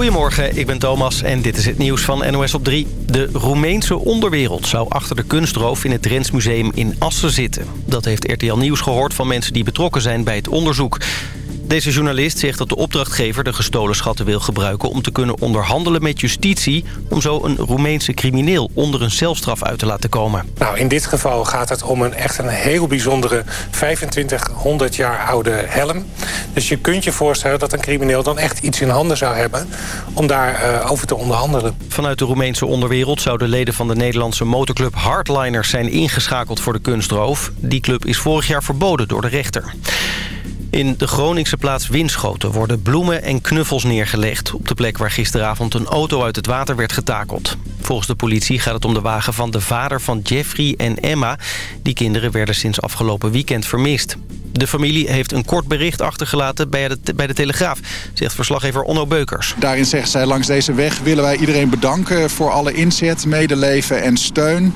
Goedemorgen, ik ben Thomas en dit is het nieuws van NOS op 3. De Roemeense onderwereld zou achter de kunstroof in het Drents Museum in Assen zitten. Dat heeft RTL Nieuws gehoord van mensen die betrokken zijn bij het onderzoek. Deze journalist zegt dat de opdrachtgever de gestolen schatten wil gebruiken... om te kunnen onderhandelen met justitie... om zo een Roemeense crimineel onder een celstraf uit te laten komen. Nou, in dit geval gaat het om een echt een heel bijzondere 2500 jaar oude helm. Dus je kunt je voorstellen dat een crimineel dan echt iets in handen zou hebben... om daarover uh, over te onderhandelen. Vanuit de Roemeense onderwereld zouden leden van de Nederlandse motorclub Hardliners... zijn ingeschakeld voor de kunstroof. Die club is vorig jaar verboden door de rechter. In de Groningse plaats Winschoten worden bloemen en knuffels neergelegd... op de plek waar gisteravond een auto uit het water werd getakeld. Volgens de politie gaat het om de wagen van de vader van Jeffrey en Emma. Die kinderen werden sinds afgelopen weekend vermist. De familie heeft een kort bericht achtergelaten bij de, bij de Telegraaf, zegt verslaggever Onno Beukers. Daarin zegt zij, langs deze weg willen wij iedereen bedanken voor alle inzet, medeleven en steun.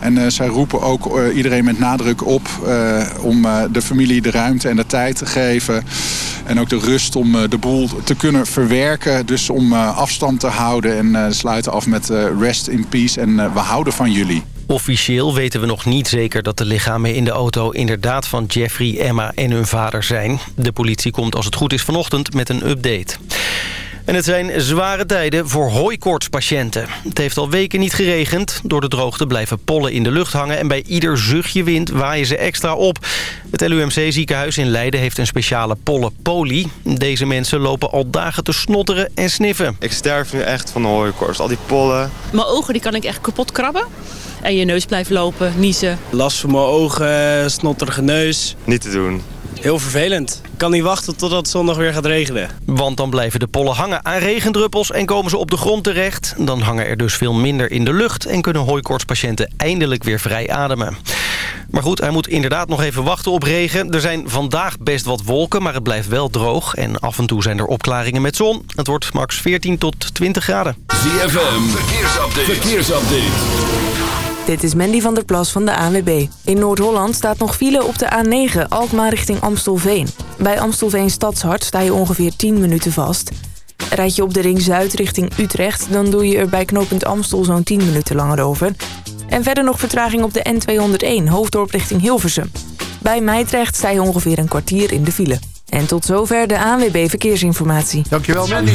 En uh, zij roepen ook uh, iedereen met nadruk op uh, om de familie de ruimte en de tijd te geven. En ook de rust om de boel te kunnen verwerken. Dus om afstand te houden en sluiten af met rest in peace en we houden van jullie. Officieel weten we nog niet zeker dat de lichamen in de auto... inderdaad van Jeffrey, Emma en hun vader zijn. De politie komt als het goed is vanochtend met een update. En het zijn zware tijden voor hooikoortspatiënten. Het heeft al weken niet geregend. Door de droogte blijven pollen in de lucht hangen... en bij ieder zuchtje wind waaien ze extra op. Het LUMC-ziekenhuis in Leiden heeft een speciale pollenpolie. Deze mensen lopen al dagen te snotteren en sniffen. Ik sterf nu echt van de hooikoorts. Al die pollen. Mijn ogen die kan ik echt kapot krabben en je neus blijft lopen, niezen. Last van mijn ogen, snotterige neus. Niet te doen. Heel vervelend. Ik kan niet wachten totdat het zondag weer gaat regenen. Want dan blijven de pollen hangen aan regendruppels en komen ze op de grond terecht. Dan hangen er dus veel minder in de lucht en kunnen hooikoortspatiënten eindelijk weer vrij ademen. Maar goed, hij moet inderdaad nog even wachten op regen. Er zijn vandaag best wat wolken, maar het blijft wel droog. En af en toe zijn er opklaringen met zon. Het wordt max 14 tot 20 graden. ZFM, verkeersupdate. verkeersupdate. Dit is Mandy van der Plas van de ANWB. In Noord-Holland staat nog file op de A9 Alkmaar richting Amstelveen. Bij Amstelveen Stadshart sta je ongeveer 10 minuten vast. Rijd je op de ring Zuid richting Utrecht... dan doe je er bij knooppunt Amstel zo'n 10 minuten langer over. En verder nog vertraging op de N201 Hoofddorp richting Hilversum. Bij Meidrecht sta je ongeveer een kwartier in de file. En tot zover de ANWB Verkeersinformatie. Dankjewel Mandy.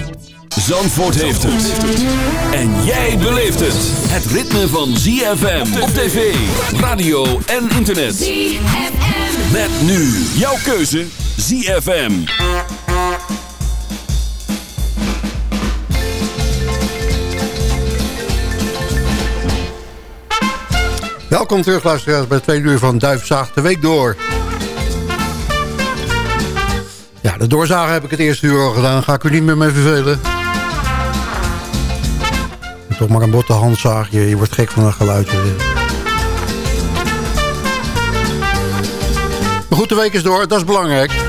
Zandvoort heeft het. En jij beleeft het. Het ritme van ZFM op tv, radio en internet. ZFM. Met nu jouw keuze ZFM. Welkom terug luisteraars bij twee uur van Duifzaag de Week Door. Ja, de doorzagen heb ik het eerste uur al gedaan. Ga ik u niet meer mee vervelen. Toch maar een botte handzaag. Je, wordt gek van een geluidje. Maar goed, de week is door. Dat is belangrijk.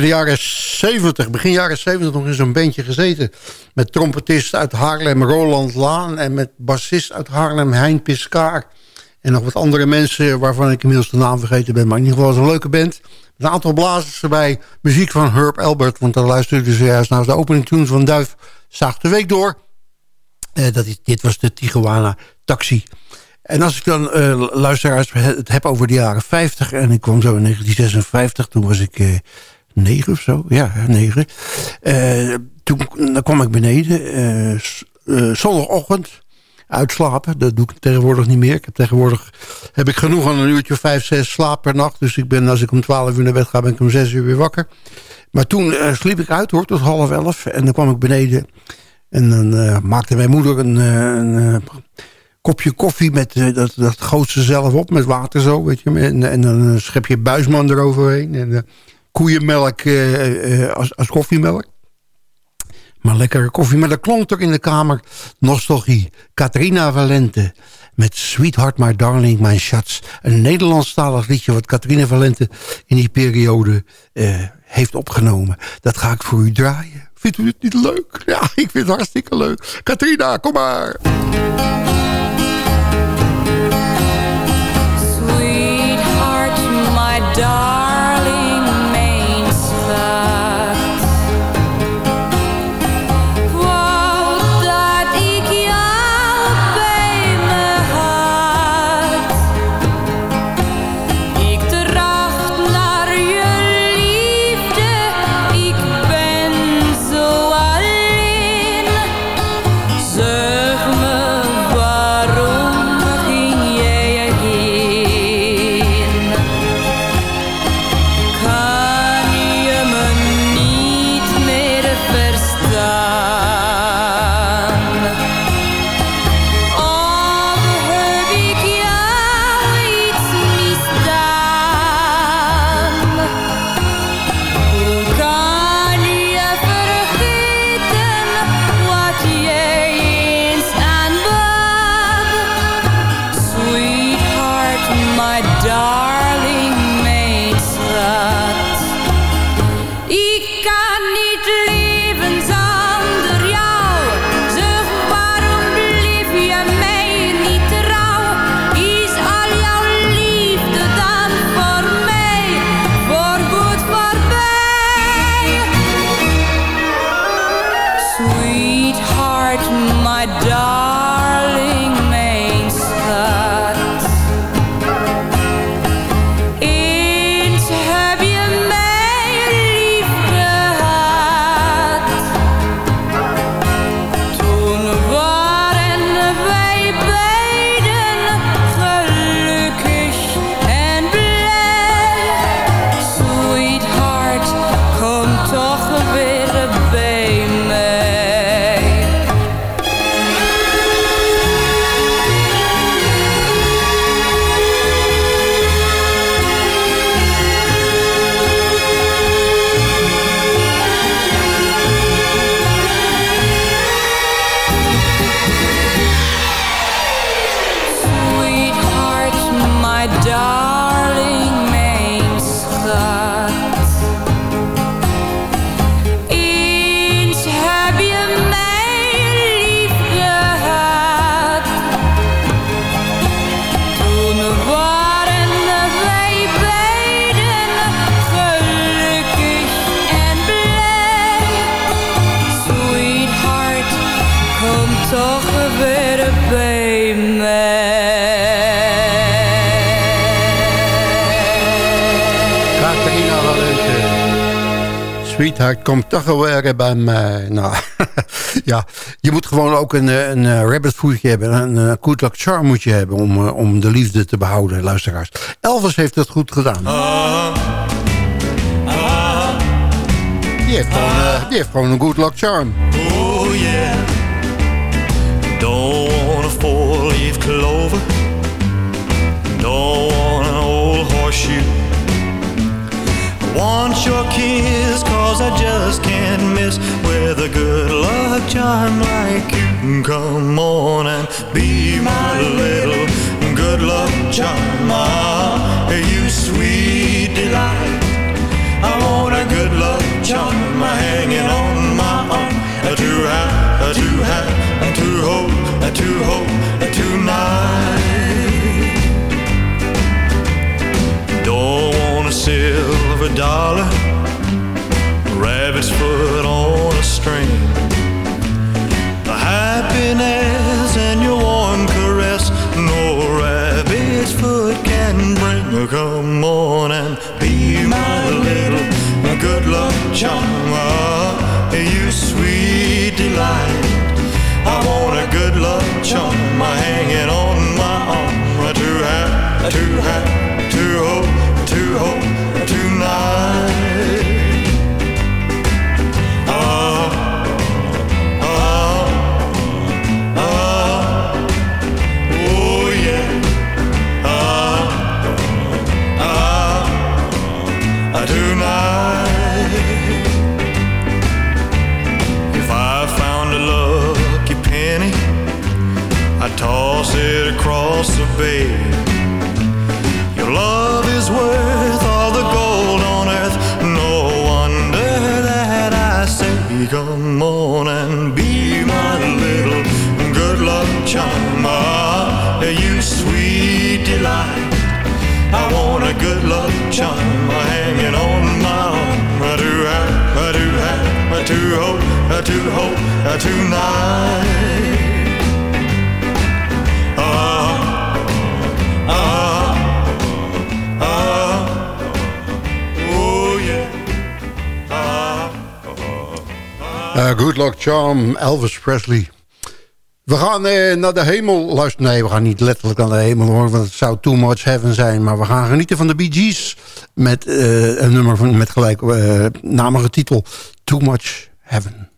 De jaren 70, begin jaren 70 nog in zo'n bandje gezeten. Met trompetist uit Haarlem Roland Laan... en met bassist uit Haarlem Hein Piscaar. En nog wat andere mensen waarvan ik inmiddels de naam vergeten ben. Maar in ieder geval was een leuke band. Een aantal blazers erbij. Muziek van Herb Albert. Want daar luisterde ze juist naar de opening tunes van Duif. Zaag de week door. Uh, dat is, dit was de Tijuana Taxi. En als ik dan uh, luisteraars het heb over de jaren 50... en ik kwam zo in 1956, toen was ik uh, negen of zo. Ja, negen. Uh, toen dan kwam ik beneden, zondagochtend, uitslapen. Dat doe ik tegenwoordig niet meer. Ik heb tegenwoordig heb ik genoeg aan een uurtje vijf, zes slaap per nacht. Dus ik ben, als ik om twaalf uur naar bed ga, ben ik om zes uur weer wakker. Maar toen sliep ik uit hoor, tot half elf. En dan kwam ik beneden... En dan maakte mijn moeder een, een kopje koffie met dat, dat grootste zelf op met water zo, weet je. En, en dan een schepje buisman eroverheen. En koeienmelk uh, als, als koffiemelk. Maar lekkere koffie. Maar dat klonk toch in de kamer nostalgie. Katrina Valente met Sweetheart My Darling, My Schatz. Een Nederlandstalig liedje wat Katrina Valente in die periode heeft opgenomen. Dat ga ik voor u draaien. Vindt u het niet leuk? Ja, ik vind het hartstikke leuk. Katrina, kom maar. Sweetheart komt toch weer bij mij. Nou, ja, je moet gewoon ook een, een, rabbit foodje hebben. Een, een good luck charm moet je hebben om, om de liefde te behouden, luisteraars. Elvis heeft dat goed gedaan. Die, heeft gewoon, die heeft gewoon een good luck charm. Oh yeah. Don't want a four-leaf clover. Don't want an old horseshoe. Want your kiss, cause I just can't miss with a good luck charm like you. Come on and be my little good luck charm. You sweet delight. I want a good luck charm hanging on my arm. to have, to a to hat, a true hope, a hope, night. Dollar, rabbit's foot on a string. The happiness and your warm caress, no rabbit's foot can bring. Come on and be my little good luck charm. You sweet delight. I want a good luck charm hanging on my arm. To have, to have, Charm, Elvis Presley. We gaan eh, naar de hemel luisteren. Nee, we gaan niet letterlijk naar de hemel hoor, want het zou too much heaven zijn. Maar we gaan genieten van de Bee Gees met eh, een nummer van, met gelijk uh, namige titel Too Much Heaven.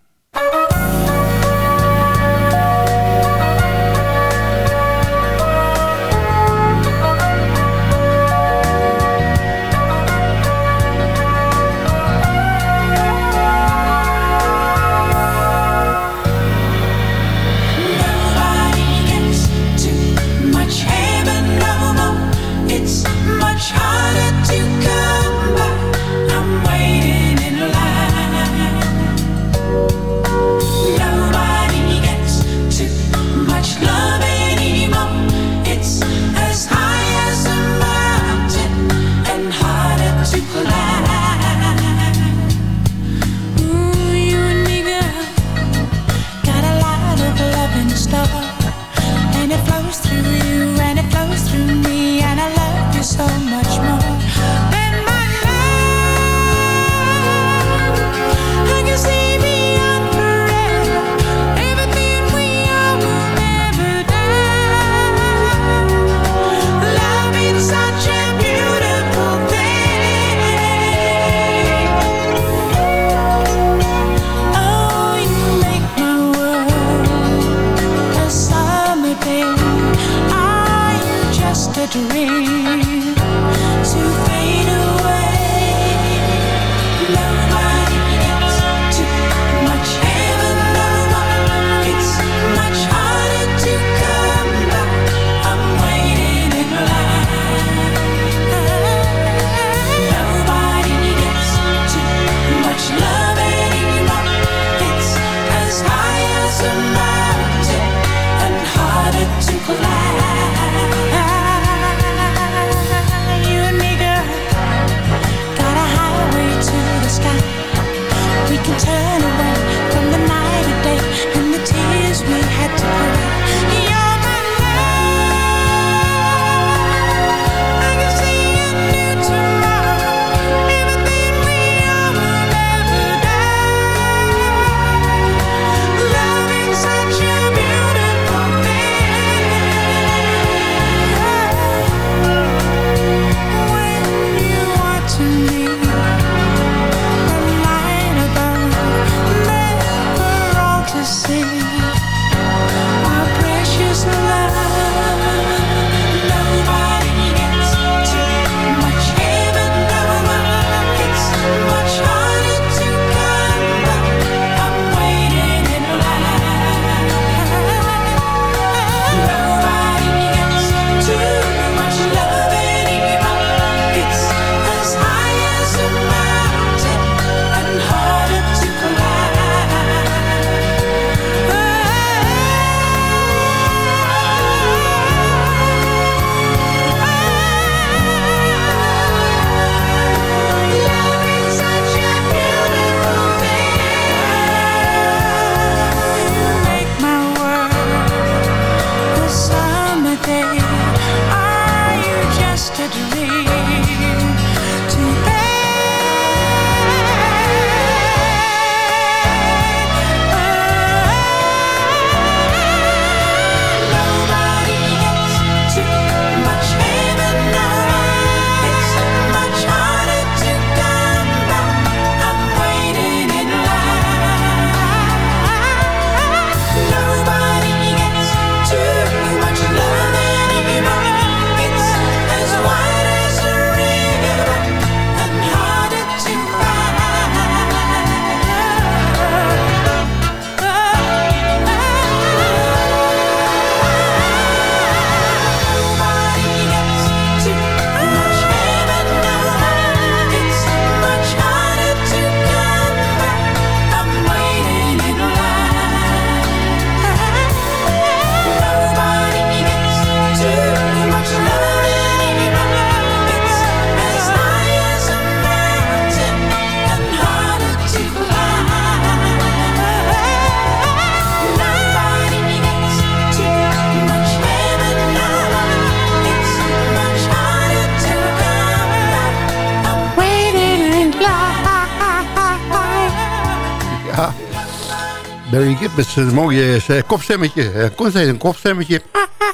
Gibb met zijn mooie eh, kopstemmetje. Uh, kon een kopstemmetje.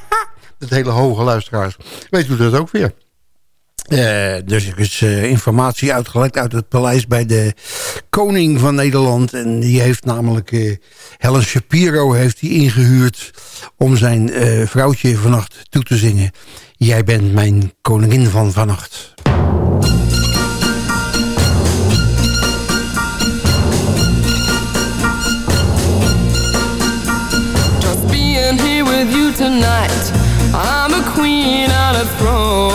Dat hele hoge luisteraars. Weet u dat ook weer? Uh, dus er is informatie uitgelekt uit het paleis bij de koning van Nederland. En die heeft namelijk uh, Helen Shapiro heeft die ingehuurd om zijn vrouwtje vannacht toe te zingen. Jij bent mijn koningin van vannacht. Tonight. I'm a queen on a throne.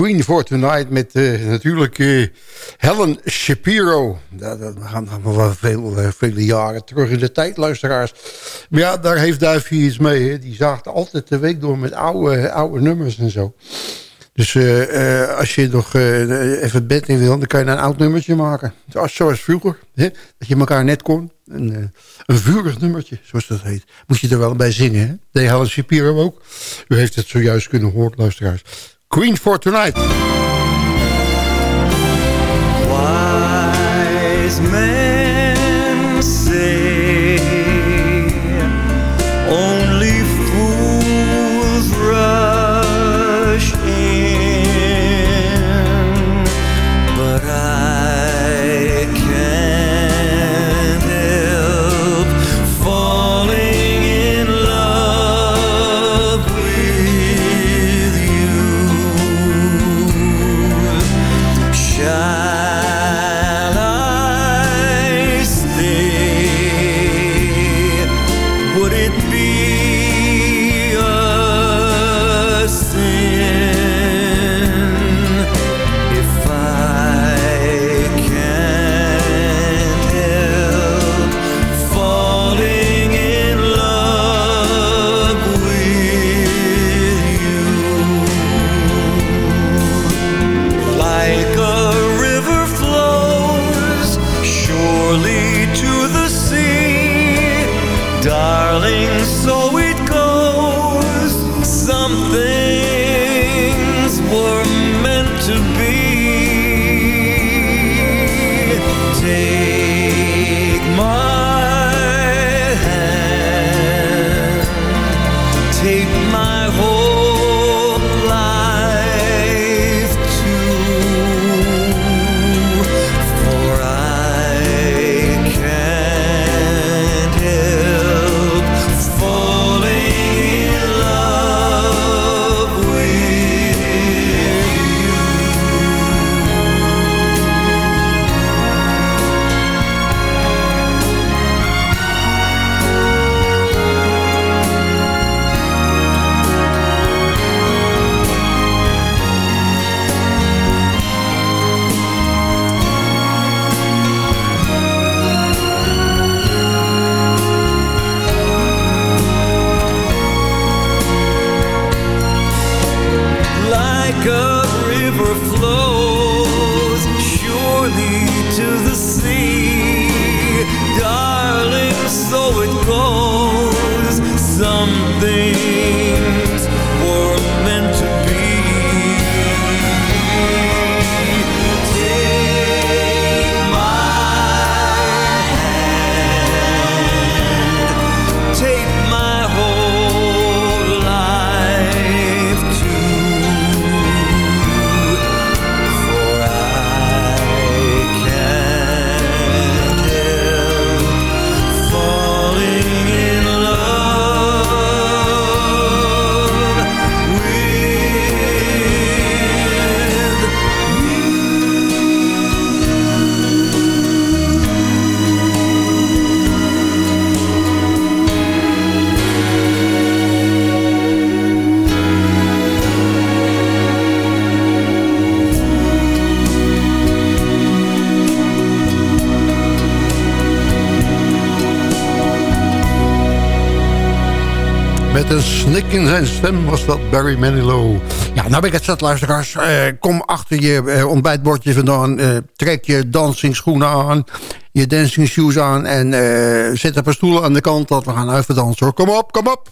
Queen for Tonight met eh, natuurlijk eh, Helen Shapiro. Dat, dat gaan we wel veel, eh, vele jaren terug in de tijd, luisteraars. Maar ja, daar heeft Duifje iets mee. Hè. Die zaagt altijd de week door met oude, oude nummers en zo. Dus als je nog even het bed in wil, dan kan je een oud nummertje maken. Zoals, vroeger, dat je elkaar net kon. Een, een vurig nummertje, zoals dat heet. Moet je er wel bij zingen, hè? De Helen Shapiro ook. U heeft het zojuist kunnen horen, luisteraars. Queen for Tonight. Wise men in zijn stem was dat Barry Manilow. Ja, nou ben ik het zat, luisteraars. Eh, kom achter je eh, ontbijtbordje vandaan. eh, trek je dancing schoenen aan. Je dancing shoes aan. En zet een paar stoelen aan de kant. Dat we gaan even hoor. Kom op, kom op.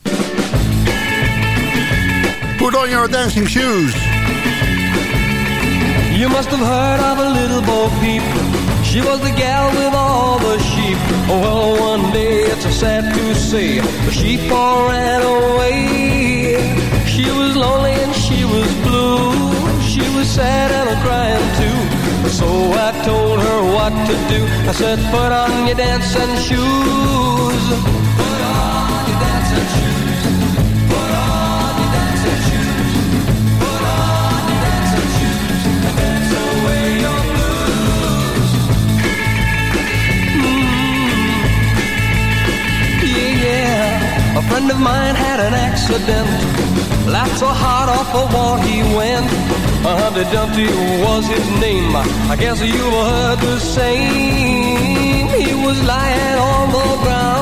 Put on your dancing shoes. You must have heard of a little Bo Peep. She was the gal with all the sheep. Well, one day sad to say, the sheep all ran away. She was lonely and she was blue. She was sad and a crying too. So I told her what to do. I said, put on your dancing shoes. Put on your dancing shoes. Friend of mine had an accident. Laughed so hard off a wall he went. Humpty Dumpty was his name. I guess you've heard the same. He was lying on the ground.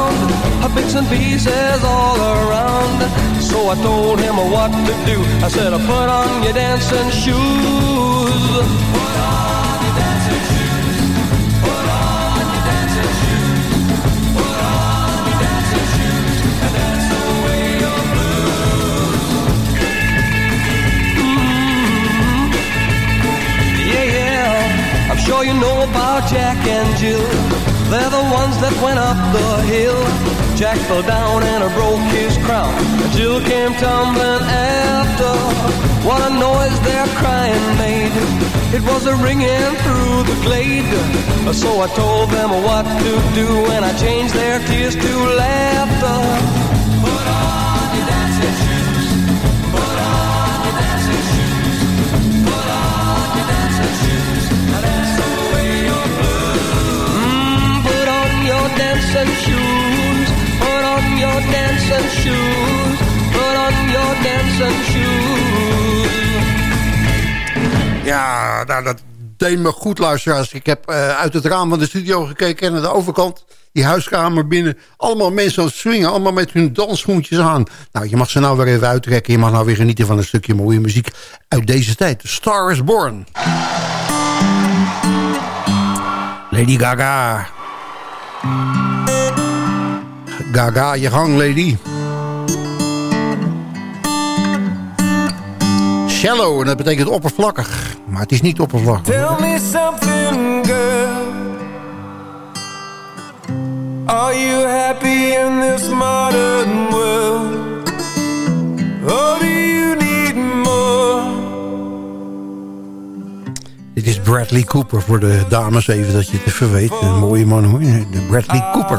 Bits and pieces all around. So I told him what to do. I said, put on your dancing shoes. Sure you know about Jack and Jill. They're the ones that went up the hill. Jack fell down and broke his crown. Jill came tumbling after. What a noise their crying made. It was a ringing through the glade. So I told them what to do and I changed their tears to laughter. Dancing shoes. Put on your dancing shoes. Put on your dancing shoes. Ja, nou, dat deed me goed, luisteraars. Ik heb eh, uit het raam van de studio gekeken en aan de overkant, die huiskamer binnen. Allemaal mensen aan het swingen, allemaal met hun dansschoentjes aan. Nou, je mag ze nou weer even uittrekken. Je mag nou weer genieten van een stukje mooie muziek uit deze tijd. Star is Born. Lady Gaga. Gaga, je gang, lady. Shallow, en dat betekent oppervlakkig. Maar het is niet oppervlakkig. Tell me something, girl. Are you happy in this modern world? Or do you need more? Dit is Bradley Cooper voor de dames, even dat je het even weet. Een mooie man hoor, de Bradley Cooper.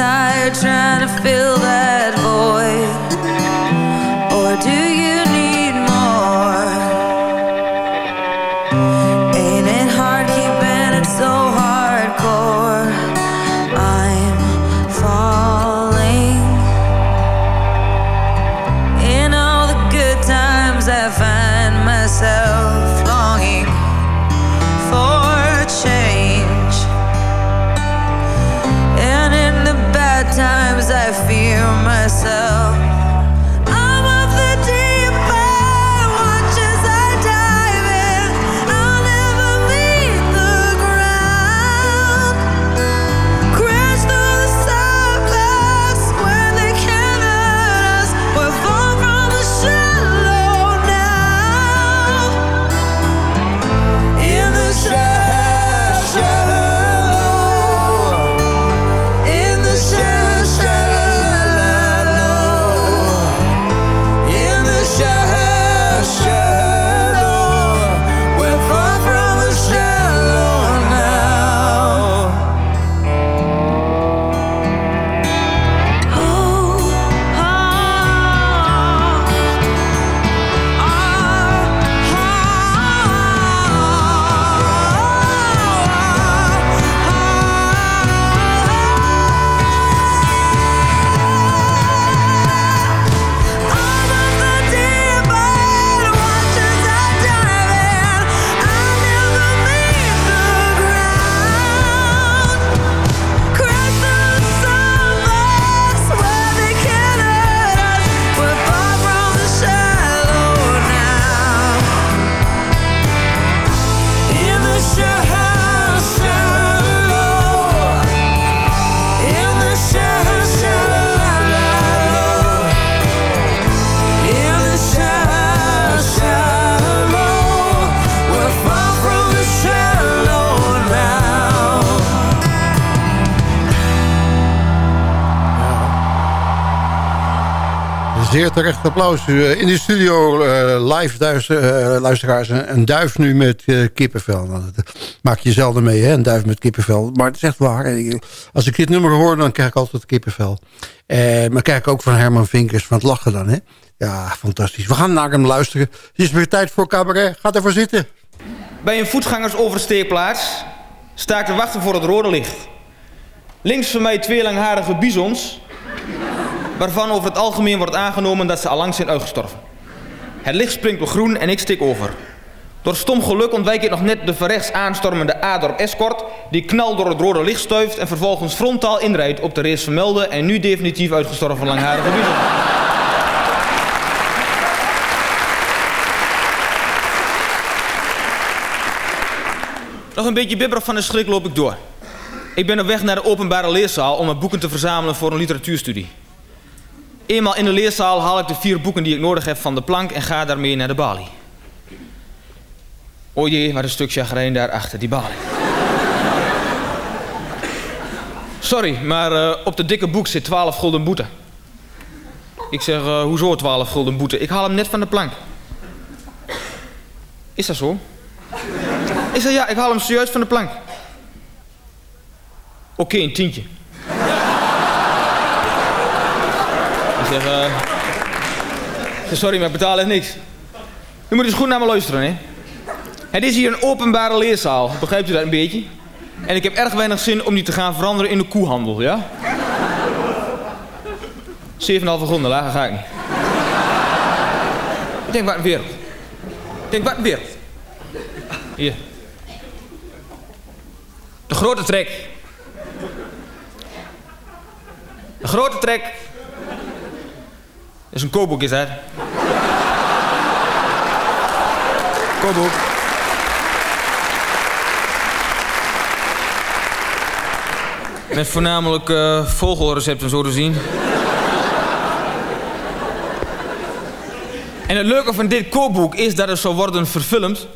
tired trying to fill that terecht applaus. Uh, In de studio uh, live uh, luisteraars een, duif nu met kippenvel. Maak je zelden mee, hè? een duif met kippenvel. Maar het is echt waar. Als ik dit nummer hoor, dan krijg ik altijd kippenvel. maar kijk ook van Herman Vinkers van het lachen dan. Hè? Ja, fantastisch. We gaan naar hem luisteren. Het is weer tijd voor cabaret. Ga ervoor zitten. Bij een voetgangersoversteekplaats sta ik te wachten voor het rode licht. Links van mij twee langharige bizons waarvan over het algemeen wordt aangenomen dat ze allang zijn uitgestorven. Het licht springt op groen en ik stik over. Door stom geluk ontwijk ik nog net de verrechts aanstormende A-dorp escort... die knal door het rode licht stuift en vervolgens frontaal inrijdt... op de reeds vermelde en nu definitief uitgestorven langharige. Nog een beetje bibberig van de schrik loop ik door. Ik ben op weg naar de openbare leerzaal om mijn boeken te verzamelen voor een literatuurstudie. Eenmaal in de leerzaal haal ik de vier boeken die ik nodig heb van de plank en ga daarmee naar de balie. O jee, wat een stuk chagrijn daar achter die balie. Sorry, maar uh, op de dikke boek zit 12 gulden boete. Ik zeg, uh, hoezo 12 gulden boete? Ik haal hem net van de plank. Is dat zo? Ik zeg, ja, ik haal hem serieus van de plank. Oké, een tientje. Zeg, uh, sorry, maar ik betaal niks. U moet eens goed naar me luisteren, hè. Het is hier een openbare leerzaal, begrijpt u dat een beetje? En ik heb erg weinig zin om die te gaan veranderen in de koehandel, ja? 7,5 gulden, lager ga ik niet. Ik denk, wat een wereld. Ik denk, wat een wereld. Hier. De grote trek. De grote trek is een kookboek, is dat? kookboek. Met voornamelijk uh, vogelrecepten zo te zien. En het leuke van dit kookboek is dat het zou worden verfilmd.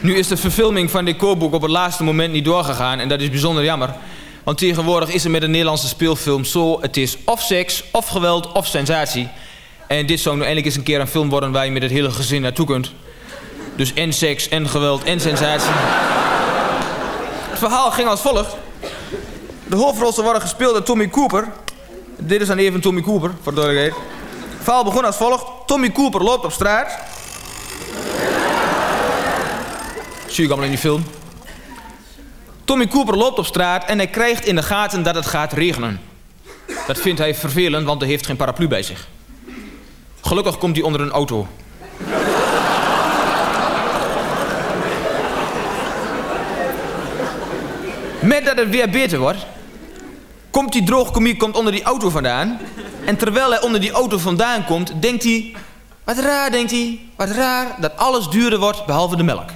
Nu is de verfilming van dit kookboek op het laatste moment niet doorgegaan en dat is bijzonder jammer. Want tegenwoordig is er met een Nederlandse speelfilm zo... het is of seks, of geweld, of sensatie. En dit zou nu eindelijk eens een keer een film worden... waar je met het hele gezin naartoe kunt. Dus en seks, en geweld, en sensatie. Het verhaal ging als volgt. De hoofdrollen worden gespeeld door Tommy Cooper. Dit is dan even Tommy Cooper, voor de duidelijkheid. Het verhaal begon als volgt. Tommy Cooper loopt op straat. Zie ik allemaal in die film. Tommy Cooper loopt op straat en hij krijgt in de gaten dat het gaat regenen. Dat vindt hij vervelend, want hij heeft geen paraplu bij zich. Gelukkig komt hij onder een auto. Met dat het weer beter wordt, komt die droogkomiek komt onder die auto vandaan. En terwijl hij onder die auto vandaan komt, denkt hij... Wat raar, denkt hij, wat raar dat alles duurder wordt behalve de melk.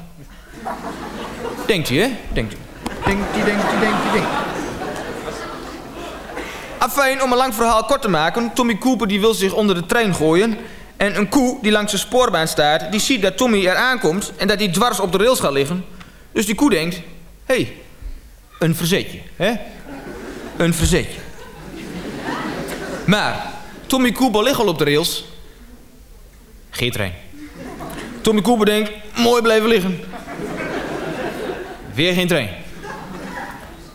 Denkt hij, hè? Denkt hij. Hij, denkt hij, denkt hij, denkt hij. Afijn, om een lang verhaal kort te maken. Tommy Cooper die wil zich onder de trein gooien. En een koe die langs de spoorbaan staat... die ziet dat Tommy er aankomt... en dat hij dwars op de rails gaat liggen. Dus die koe denkt... Hé, hey, een verzetje, hè? Een verzetje. Maar Tommy Cooper ligt al op de rails. Geen trein. Tommy Cooper denkt... Mooi blijven liggen. Weer geen trein.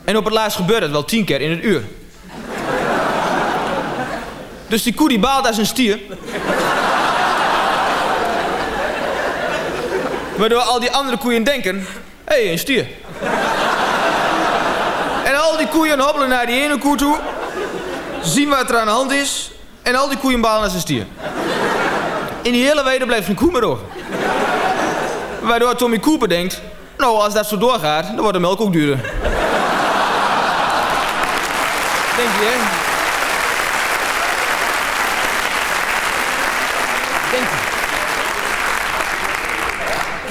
En op het laatst gebeurt het wel tien keer in het uur. Dus die koe die baalt als een stier. Waardoor al die andere koeien denken... Hé, hey, een stier. En al die koeien hobbelen naar die ene koe toe. Zien wat er aan de hand is. En al die koeien balen als een stier. In die hele weide blijft geen koe meer over. Waardoor Tommy Cooper denkt... Nou, als dat zo doorgaat, dan wordt de melk ook duurder. Denk je? Denkt hij.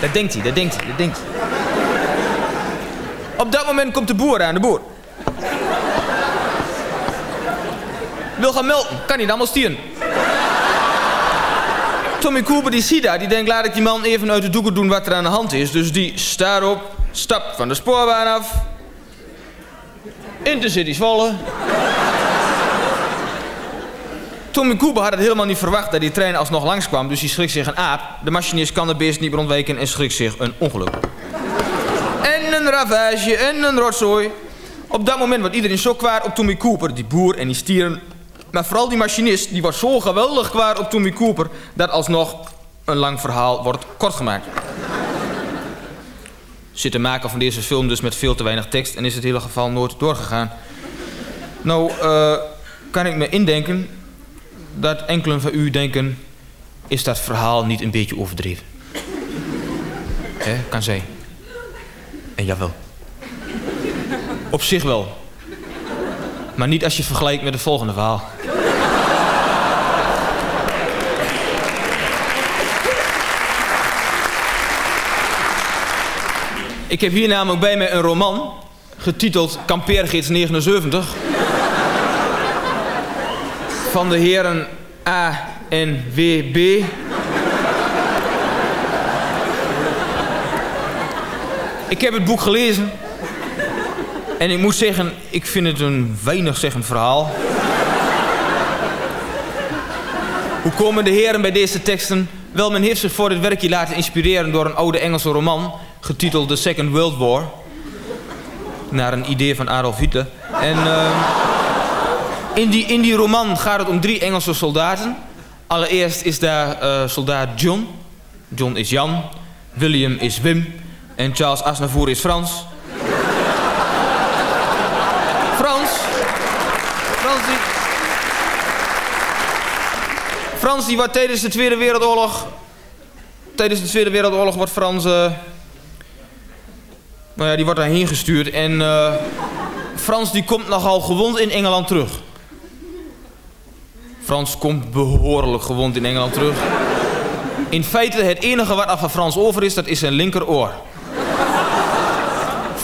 Dat denkt hij, dat denkt hij, dat denkt hij. Op dat moment komt de boer aan, de boer. Wil gaan melken, kan niet allemaal stieren. Tommy Cooper die ziet dat, die denkt laat ik die man even uit de doeken doen wat er aan de hand is. Dus die staat op, stapt van de spoorbaan af. Intercity Zwolle. Tommy Cooper had het helemaal niet verwacht dat die trein alsnog langskwam, dus die schrikt zich een aap. De machinist kan de beest niet meer en schrikt zich een ongeluk. En een ravage en een rotzooi. Op dat moment wordt iedereen zo kwaad op Tommy Cooper, die boer en die stieren. Maar vooral die machinist, die was zo geweldig kwaad op Tommy Cooper... dat alsnog een lang verhaal wordt kortgemaakt. Zit de maker van deze film dus met veel te weinig tekst... en is het hele geval nooit doorgegaan. Nou, eh, kan ik me indenken dat enkelen van u denken... is dat verhaal niet een beetje overdreven? Hè, kan zijn. En jawel. Op zich wel. Maar niet als je vergelijkt met het volgende verhaal. Ik heb hier namelijk bij mij een roman, getiteld Kampeergids 79. Van de heren A en W. B. Ik heb het boek gelezen. En ik moet zeggen, ik vind het een weinig zeggend verhaal. Hoe komen de heren bij deze teksten? Wel, men heeft zich voor dit werkje laten inspireren door een oude Engelse roman... getiteld The Second World War. Naar een idee van Adolf Hitler. En uh, in, die, in die roman gaat het om drie Engelse soldaten. Allereerst is daar uh, soldaat John. John is Jan. William is Wim. En Charles Aznavour is Frans. Frans. Frans die... Frans die wordt tijdens de Tweede Wereldoorlog... Tijdens de Tweede Wereldoorlog wordt Frans... Uh... Nou ja, die wordt daarheen gestuurd. En uh... Frans die komt nogal gewond in Engeland terug. Frans komt behoorlijk gewond in Engeland terug. In feite, het enige wat er van Frans over is, dat is zijn linkeroor.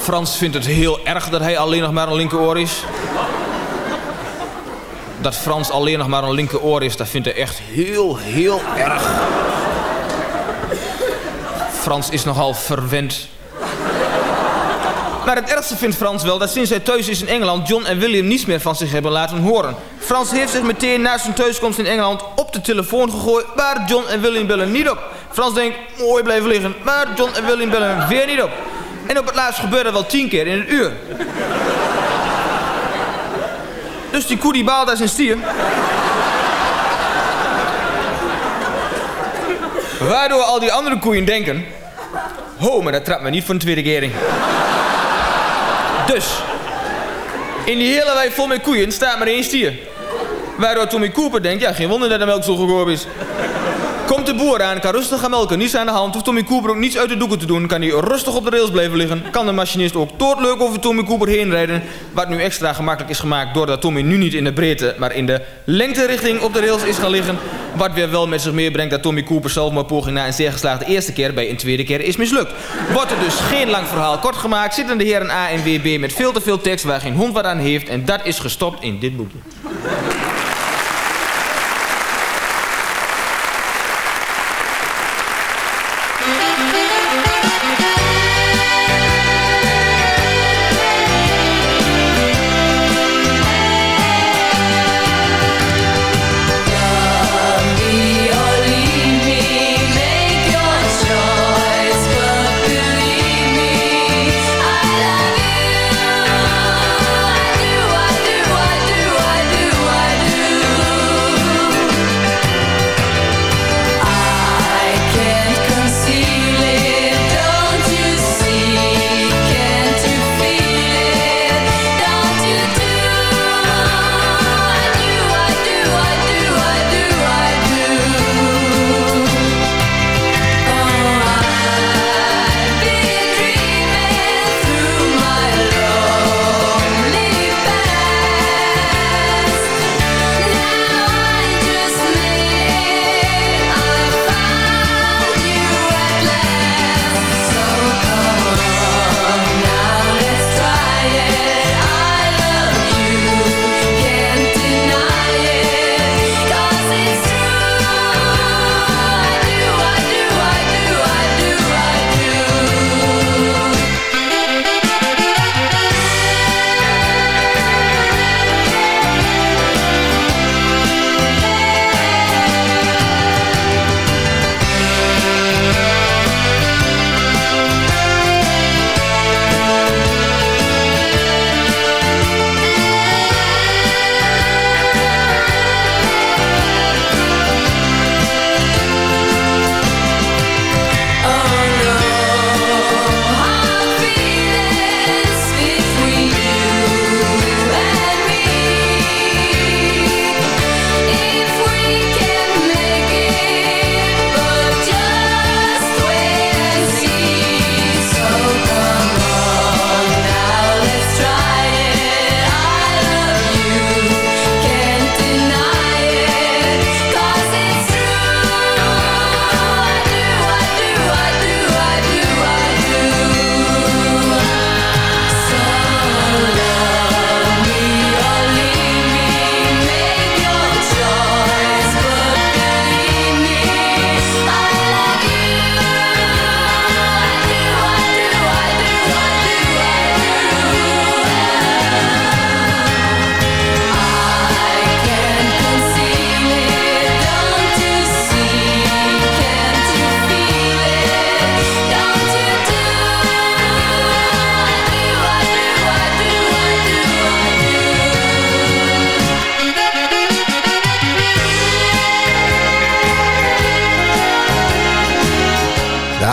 Frans vindt het heel erg dat hij alleen nog maar een linkeroor is. Dat Frans alleen nog maar een linkeroor is, dat vindt hij echt heel, heel erg. Frans is nogal verwend. Maar het ergste vindt Frans wel dat sinds hij thuis is in Engeland... John en William niets meer van zich hebben laten horen. Frans heeft zich meteen na zijn thuiskomst in Engeland op de telefoon gegooid... maar John en William bellen niet op. Frans denkt, mooi blijven liggen, maar John en William bellen weer niet op. En op het laatst gebeurt dat wel tien keer in een uur. Dus die koe die baalt als een stier. Waardoor al die andere koeien denken... Ho, maar dat trapt me niet voor een tweede kering. Dus, in die hele wei vol met koeien staat maar één stier. Waardoor Tommy Cooper denkt, ja, geen wonder dat de melk zo goedkoop is. De boer aan, kan rustig gaan melken, niets aan de hand. Hoeft Tommy Cooper ook niets uit de doeken te doen. Kan hij rustig op de rails blijven liggen. Kan de machinist ook doodleuk over Tommy Cooper heen rijden. Wat nu extra gemakkelijk is gemaakt doordat Tommy nu niet in de breedte, maar in de lengterichting op de rails is gaan liggen. Wat weer wel met zich meebrengt dat Tommy Cooper zelfmoordpoging na een zeer geslaagde eerste keer bij een tweede keer is mislukt. Wordt er dus geen lang verhaal kort gemaakt, zitten de heren A en WB met veel te veel tekst waar geen hond wat aan heeft. En dat is gestopt in dit boekje.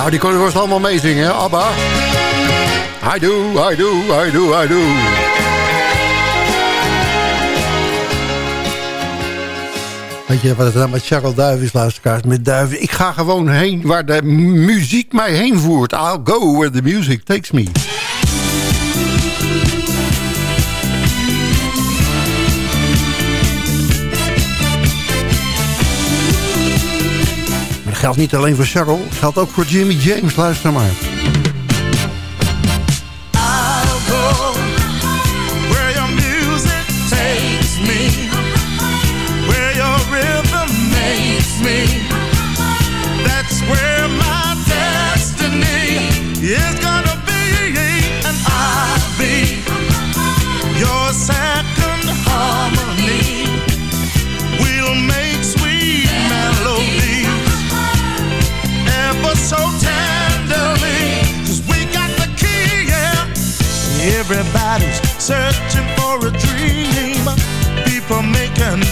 Nou, die konden we allemaal meezingen, Abba? I do, I do, I do, I do. Weet je wat het nou met Charles Duif is, luisteraars? Met duiven. Ik ga gewoon heen waar de muziek mij heen voert. I'll go where the music takes me. Geldt niet alleen voor. Het geldt ook voor Jimmy James. Luister maar.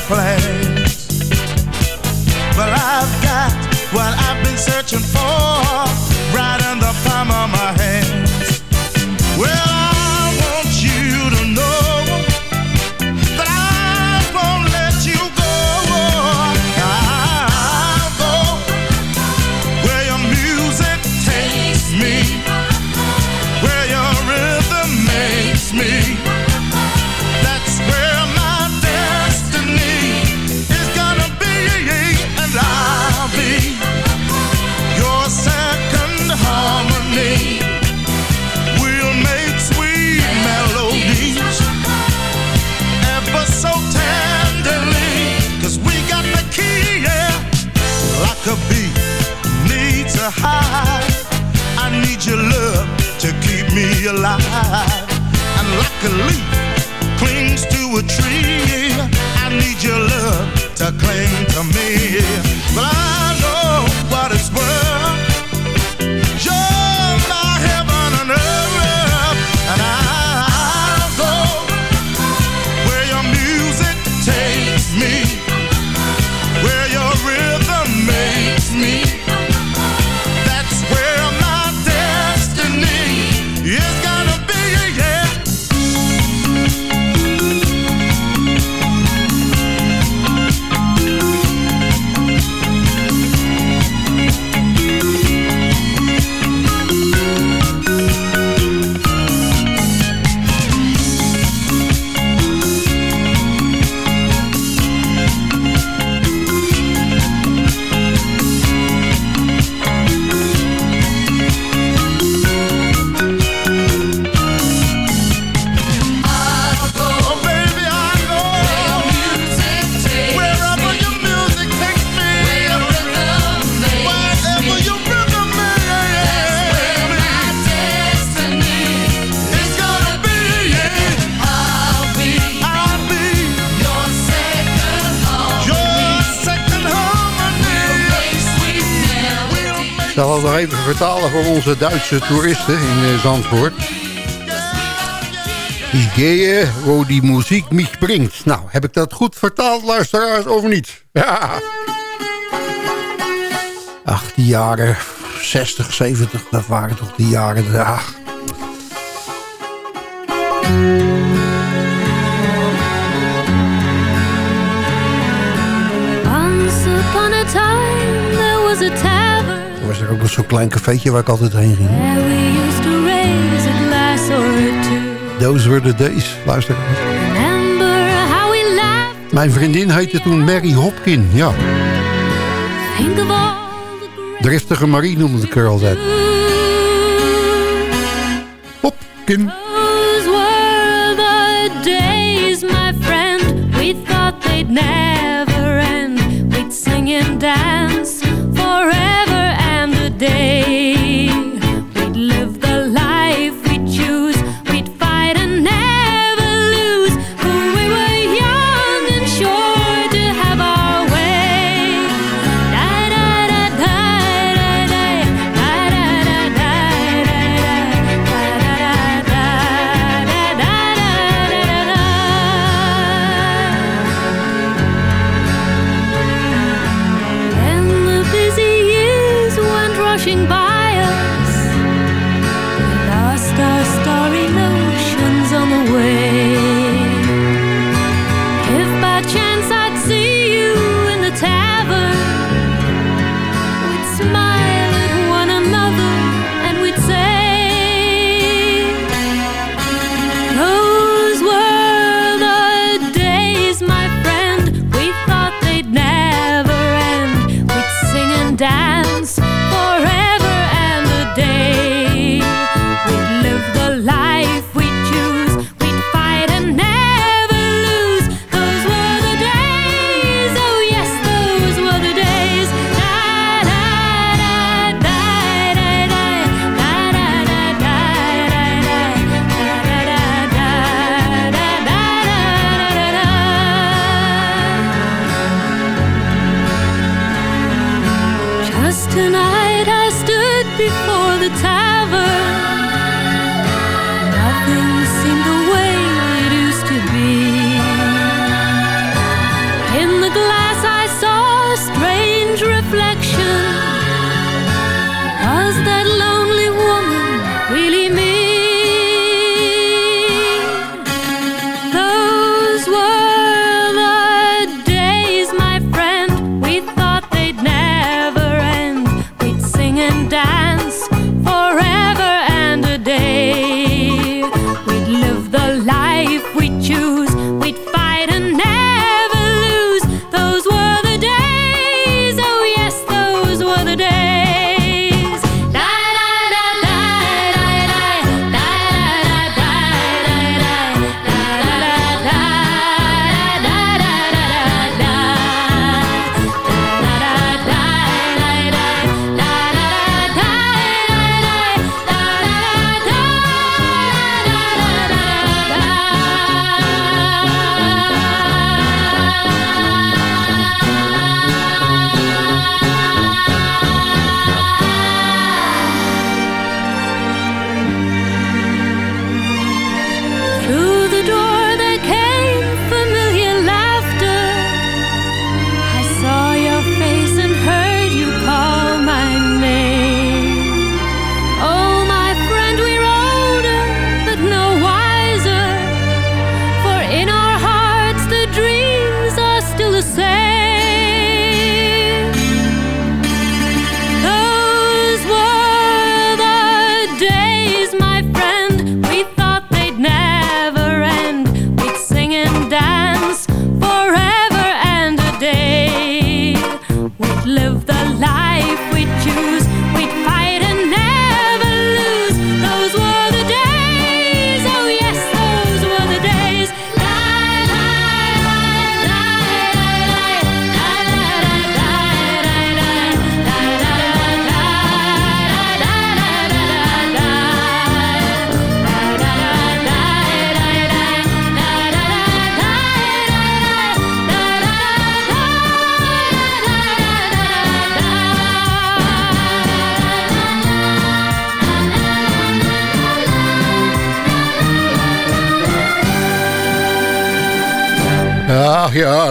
plan can leave. nog even vertalen voor onze Duitse toeristen in eh, Zandvoort. Die gehe wo die muziek mich brengt. Nou, heb ik dat goed vertaald, luisteraars, of niet? Ja. Ach, die jaren 60, 70, dat waren toch die jaren... Ja. was er ook nog zo'n klein cafeetje waar ik altijd heen ging. Those were the days, luister. Mijn vriendin heette toen Mary Hopkin, ja. Driftige Marie noemde ik haar altijd. Hopkin. day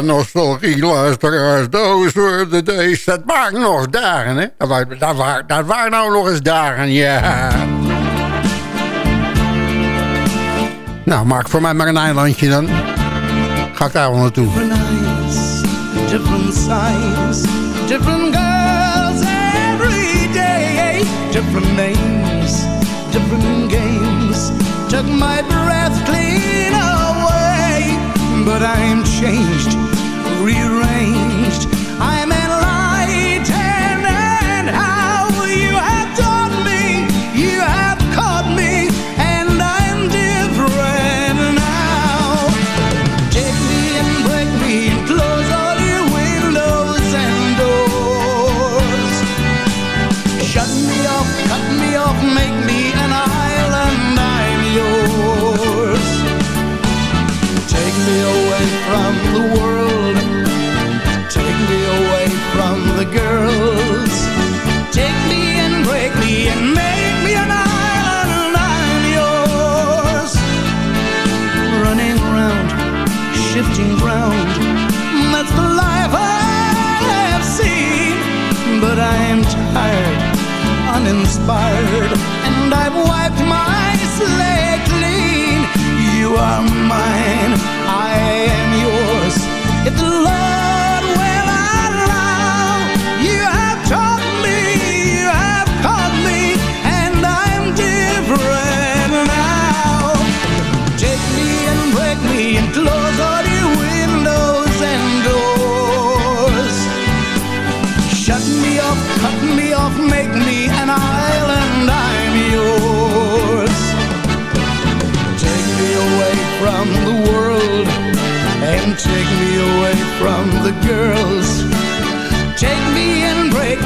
nostalgie, luisteraars. Those were the days. Dat waren nog dagen, hè? Dat waren, dat waren, dat waren nou nog eens dagen, ja. Nou, maak voor mij maar een eilandje dan. Ga ik daar wel naartoe. different size, different girls every day, different names, different games. Took my breath clean away, but I'm changed,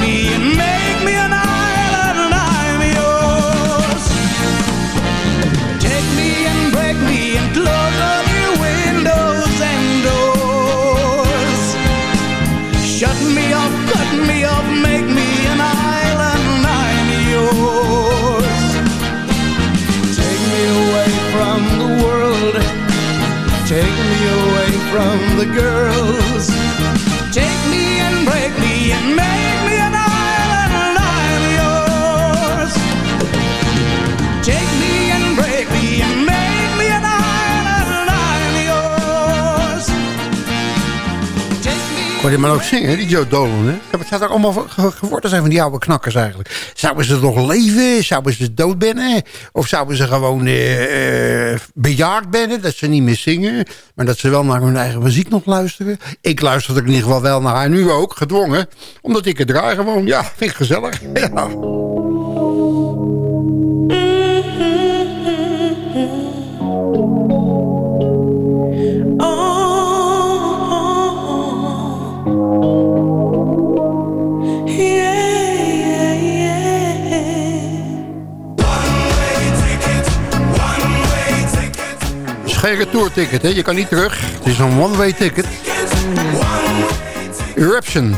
me and make me an island, I'm yours. Take me and break me and close all your windows and doors. Shut me off, cut me off, make me an island, I'm yours. Take me away from the world, take me away from the girls. Take me and break me and make Ik hoorde hem ook zingen, die Joe Dolan. Hè? Het zou er allemaal ge- geworden zijn van die oude knakkers eigenlijk. Zouden ze nog leven? Zouden ze dood bennen? Of zouden ze gewoon eh, eh, bejaard bennen? Dat ze niet meer zingen, maar dat ze wel naar hun eigen muziek nog luisteren. Ik luister er in ieder geval wel naar haar. Nu ook, gedwongen. Omdat ik het draai gewoon. Ja, vind ik gezellig. Ja. Geen retourticket, hè? Je kan niet terug. Het is een one-way ticket. Eruption.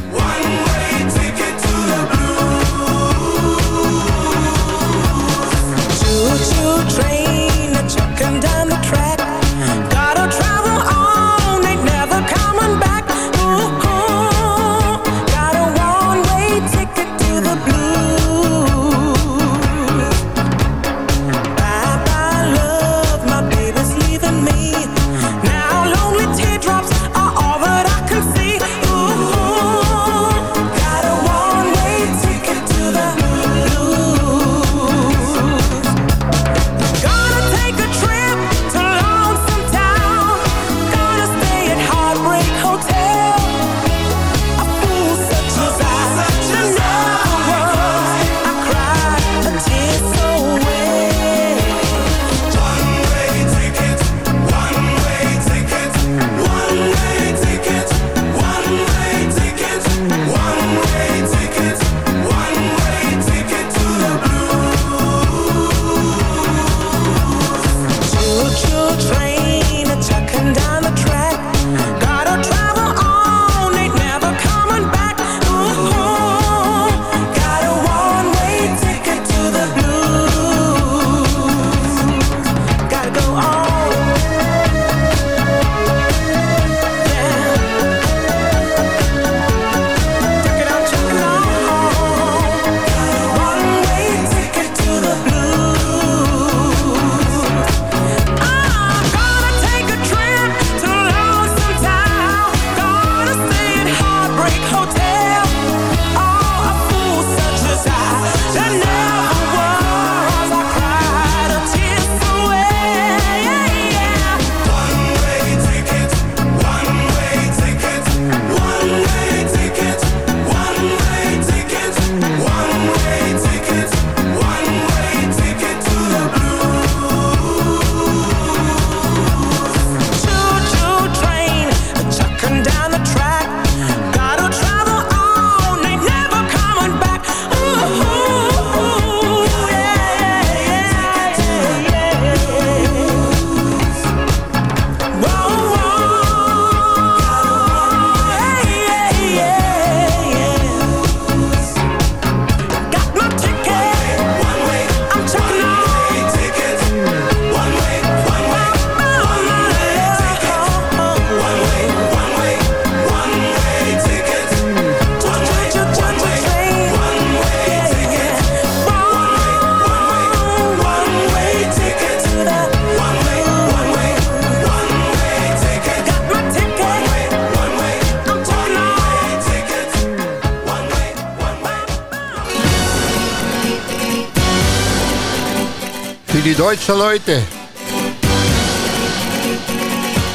Deutsche Leute.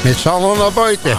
Mit Salon Beute.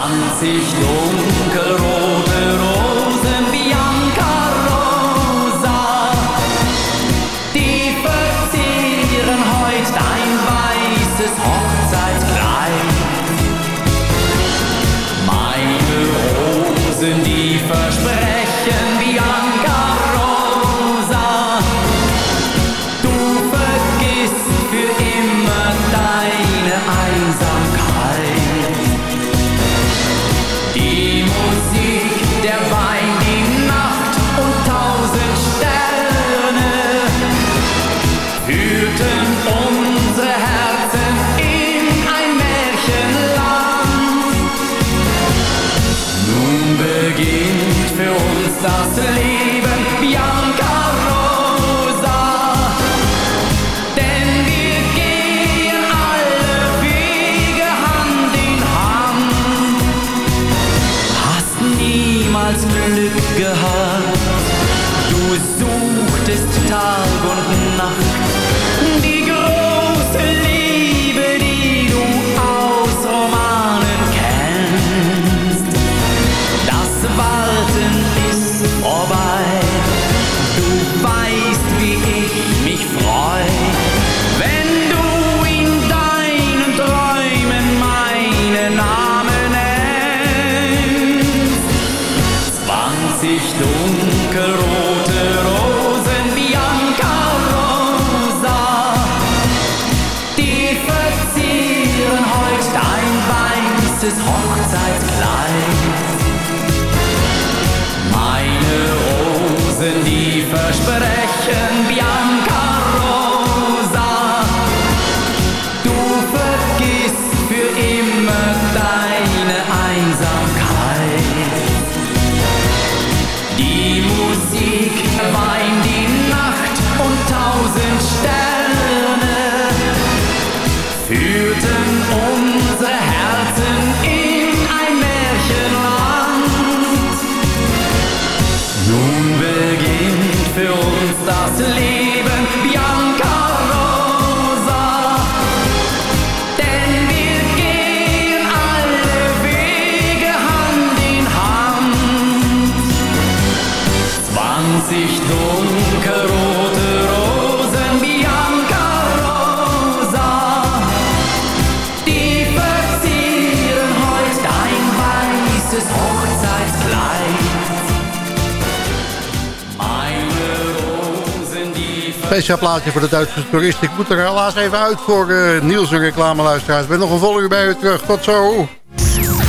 speciaal plaatje voor de Duitse toerist. Ik moet er helaas even uit voor uh, Niels en reclameluisteraars. Ik ben nog een volgende bij u terug. Tot zo.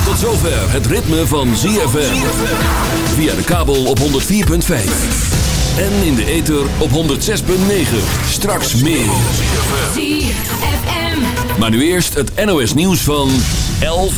Tot zover het ritme van ZFM. Via de kabel op 104.5. En in de ether op 106.9. Straks meer. Maar nu eerst het NOS nieuws van 11.